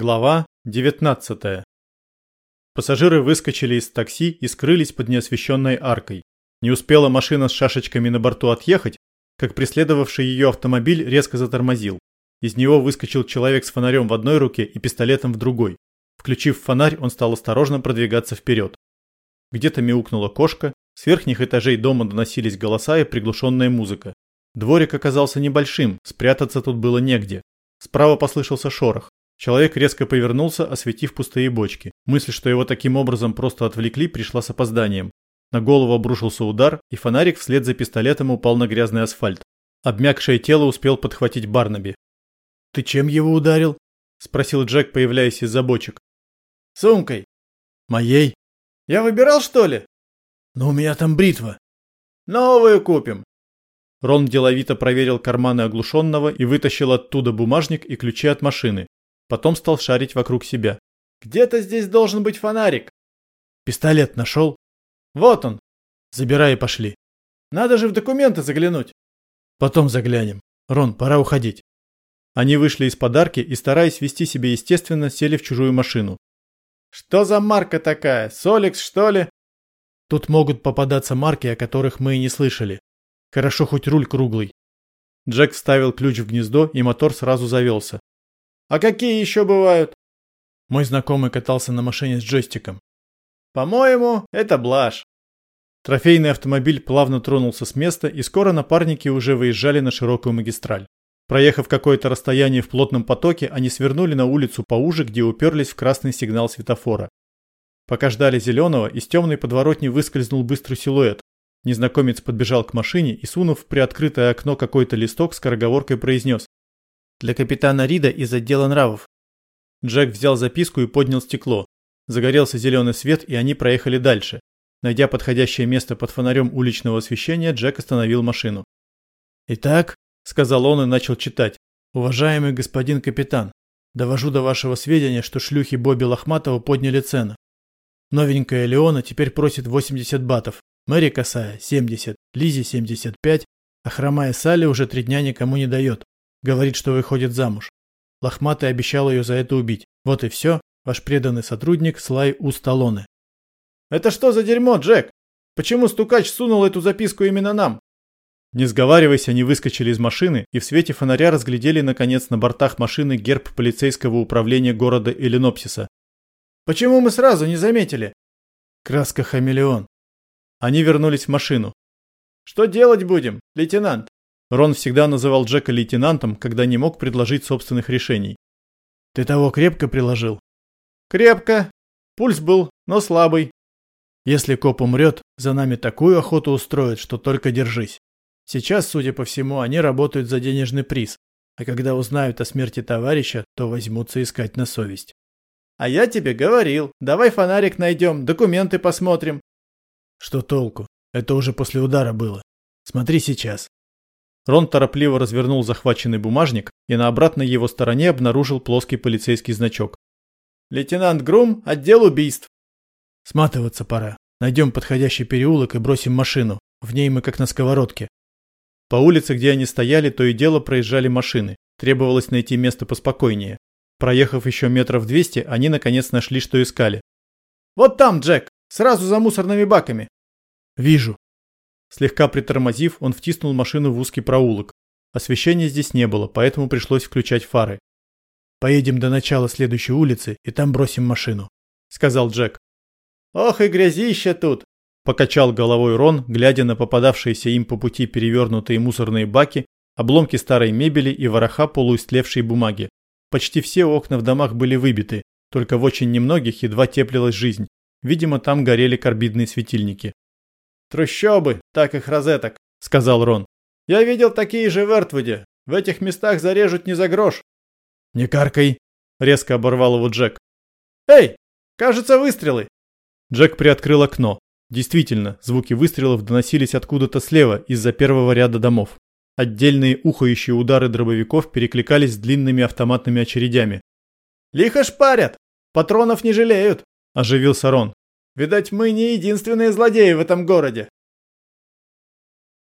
Глава 19. Пассажиры выскочили из такси и скрылись под неосвещенной аркой. Не успела машина с шашечками на борту отъехать, как преследовавший ее автомобиль резко затормозил. Из него выскочил человек с фонарем в одной руке и пистолетом в другой. Включив фонарь, он стал осторожно продвигаться вперед. Где-то мяукнула кошка, с верхних этажей дома доносились голоса и приглушенная музыка. Дворик оказался небольшим, спрятаться тут было негде. Справа послышался шорох. Человек резко повернулся, осветив пустые бочки. Мысль, что его таким образом просто отвлекли, пришла с опозданием. На голову обрушился удар, и фонарик вслед за пистолетом упал на грязный асфальт. Обмякшее тело успел подхватить Барнаби. «Ты чем его ударил?» – спросил Джек, появляясь из-за бочек. «Сумкой». «Моей?» «Я выбирал, что ли?» «Но у меня там бритва». «Новую купим». Рон деловито проверил карманы оглушенного и вытащил оттуда бумажник и ключи от машины. Потом стал шарить вокруг себя. «Где-то здесь должен быть фонарик». «Пистолет нашел?» «Вот он». «Забирай и пошли». «Надо же в документы заглянуть». «Потом заглянем. Рон, пора уходить». Они вышли из подарки и, стараясь вести себя естественно, сели в чужую машину. «Что за марка такая? Соликс, что ли?» Тут могут попадаться марки, о которых мы и не слышали. Хорошо хоть руль круглый. Джек вставил ключ в гнездо, и мотор сразу завелся. А какие еще бывают? Мой знакомый катался на машине с джойстиком. По-моему, это блажь. Трофейный автомобиль плавно тронулся с места, и скоро напарники уже выезжали на широкую магистраль. Проехав какое-то расстояние в плотном потоке, они свернули на улицу поуже, где уперлись в красный сигнал светофора. Пока ждали зеленого, из темной подворотни выскользнул быстрый силуэт. Незнакомец подбежал к машине и, сунув в приоткрытое окно какой-то листок, скороговоркой произнес для капитана Рида из отдела нравов. Джек взял записку и поднял стекло. Загорелся зеленый свет, и они проехали дальше. Найдя подходящее место под фонарем уличного освещения, Джек остановил машину. «Итак», — сказал он и начал читать, — «уважаемый господин капитан, довожу до вашего сведения, что шлюхи Бобби Лохматова подняли цену. Новенькая Леона теперь просит 80 батов, Мэри Косая – 70, Лизи – 75, а хромая Салли уже три дня никому не дает. Говорит, что выходит замуж. Лохматый обещал ее за это убить. Вот и все. Ваш преданный сотрудник Слай У. Сталлоне. Это что за дерьмо, Джек? Почему стукач сунул эту записку именно нам? Не сговариваясь, они выскочили из машины и в свете фонаря разглядели наконец на бортах машины герб полицейского управления города Эленопсиса. Почему мы сразу не заметили? Краска хамелеон. Они вернулись в машину. Что делать будем, лейтенант? Рон всегда называл Джека лейтенантом, когда не мог предложить собственных решений. «Ты того крепко приложил?» «Крепко. Пульс был, но слабый». «Если коп умрет, за нами такую охоту устроят, что только держись. Сейчас, судя по всему, они работают за денежный приз, а когда узнают о смерти товарища, то возьмутся искать на совесть». «А я тебе говорил, давай фонарик найдем, документы посмотрим». «Что толку? Это уже после удара было. Смотри сейчас». Рон торопливо развернул захваченный бумажник и на обратной его стороне обнаружил плоский полицейский значок. «Лейтенант Грум, отдел убийств». «Сматываться пора. Найдем подходящий переулок и бросим машину. В ней мы как на сковородке». По улице, где они стояли, то и дело проезжали машины. Требовалось найти место поспокойнее. Проехав еще метров двести, они наконец нашли, что искали. «Вот там, Джек! Сразу за мусорными баками!» «Вижу», Слегка притормозив, он втиснул машину в узкий проулок. Освещения здесь не было, поэтому пришлось включать фары. «Поедем до начала следующей улицы и там бросим машину», — сказал Джек. «Ох и грязище тут!» — покачал головой Рон, глядя на попадавшиеся им по пути перевернутые мусорные баки, обломки старой мебели и вороха полуистлевшей бумаги. Почти все окна в домах были выбиты, только в очень немногих едва теплилась жизнь. Видимо, там горели карбидные светильники. «Трущобы, так их розеток», — сказал Рон. «Я видел такие же в Эртвуде. В этих местах зарежут не за грош». «Не каркай», — резко оборвал его Джек. «Эй, кажется, выстрелы». Джек приоткрыл окно. Действительно, звуки выстрелов доносились откуда-то слева, из-за первого ряда домов. Отдельные ухающие удары дробовиков перекликались с длинными автоматными очередями. «Лихо шпарят! Патронов не жалеют!» – оживился Рон. Видать, мы не единственные злодеи в этом городе.